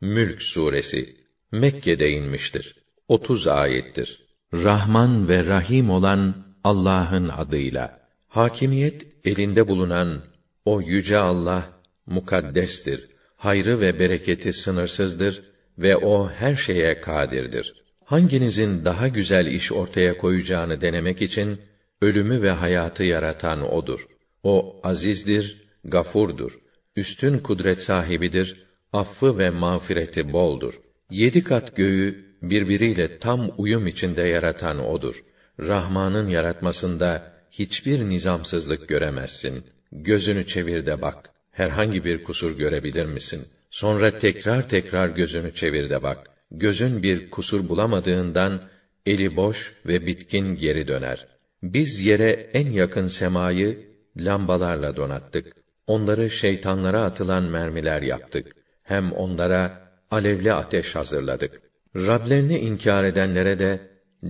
Mülk suresi Mekke'de inmiştir. 30 ayettir. Rahman ve Rahim olan Allah'ın adıyla. Hakimiyet elinde bulunan o yüce Allah mukaddestir. Hayrı ve bereketi sınırsızdır ve o her şeye kadirdir. Hanginizin daha güzel iş ortaya koyacağını denemek için ölümü ve hayatı yaratan odur. O azizdir, gafurdur. Üstün kudret sahibidir, affı ve mağfireti boldur. Yedi kat göğü birbiriyle tam uyum içinde yaratan odur. Rahman'ın yaratmasında hiçbir nizamsızlık göremezsin. Gözünü çevir de bak. Herhangi bir kusur görebilir misin? Sonra tekrar tekrar gözünü çevir de bak. Gözün bir kusur bulamadığından eli boş ve bitkin geri döner. Biz yere en yakın semayı lambalarla donattık. Onları şeytanlara atılan mermiler yaptık. Hem onlara alevli ateş hazırladık. Rablerini inkar edenlere de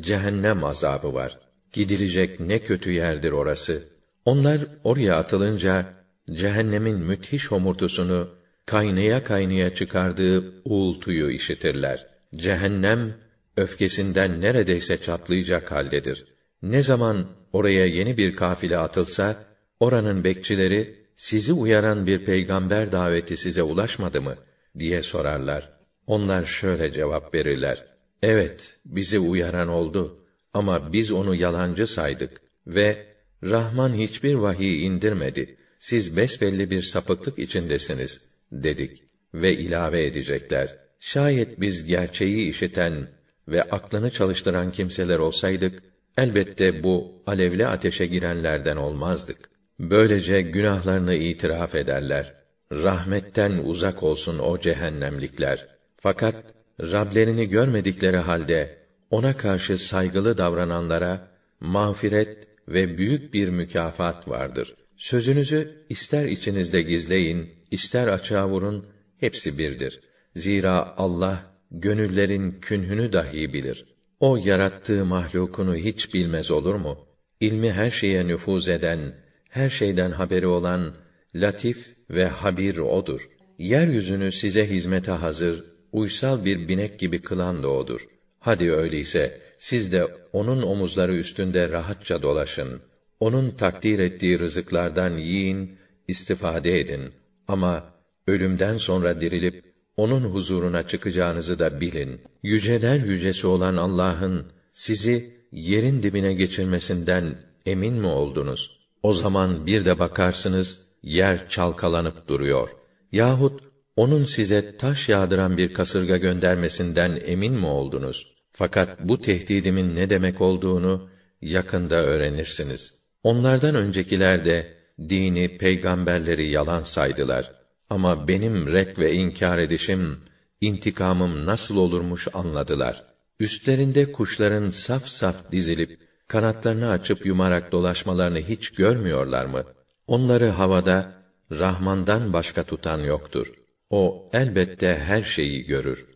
cehennem azabı var. Gidilecek ne kötü yerdir orası. Onlar oraya atılınca cehennemin müthiş homurtusunu kaynaya kaynaya çıkardığı uğultuyu işitirler. Cehennem öfkesinden neredeyse çatlayacak haldedir. Ne zaman oraya yeni bir kafile atılsa oranın bekçileri sizi uyaran bir peygamber daveti size ulaşmadı mı diye sorarlar. Onlar şöyle cevap verirler: Evet, bizi uyaran oldu ama biz onu yalancı saydık ve Rahman hiçbir vahiy indirmedi. Siz besbelli bir sapıklık içindesiniz dedik ve ilave edecekler. Şayet biz gerçeği işiten ve aklını çalıştıran kimseler olsaydık elbette bu alevli ateşe girenlerden olmazdık. Böylece günahlarını itiraf ederler. Rahmetten uzak olsun o cehennemlikler. Fakat Rablerini görmedikleri halde ona karşı saygılı davrananlara mağfiret ve büyük bir mükafat vardır. Sözünüzü ister içinizde gizleyin, ister açığa vurun, hepsi birdir. Zira Allah gönüllerin künhünü dahi bilir. O yarattığı mahlukunu hiç bilmez olur mu? İlmi her şeye nüfuz eden, her şeyden haberi olan latif ve habir odur. Yeryüzünü size hizmete hazır, uysal bir binek gibi kılan da odur. Hadi öyleyse siz de onun omuzları üstünde rahatça dolaşın. Onun takdir ettiği rızıklardan yiyin, istifade edin. Ama ölümden sonra dirilip onun huzuruna çıkacağınızı da bilin. Yüceler yücesi olan Allah'ın sizi yerin dibine geçirmesinden emin mi oldunuz? O zaman bir de bakarsınız yer çalkalanıp duruyor. Yahut onun size taş yağdıran bir kasırga göndermesinden emin mi oldunuz? Fakat bu tehdidimin ne demek olduğunu yakında öğrenirsiniz. Onlardan öncekiler de dini, peygamberleri yalan saydılar. Ama benim ret ve inkar edişim, intikamım nasıl olurmuş anladılar. Üstlerinde kuşların saf saf dizilip kanatlarını açıp yumarak dolaşmalarını hiç görmüyorlar mı? Onları havada Rahman'dan başka tutan yoktur. O elbette her şeyi görür.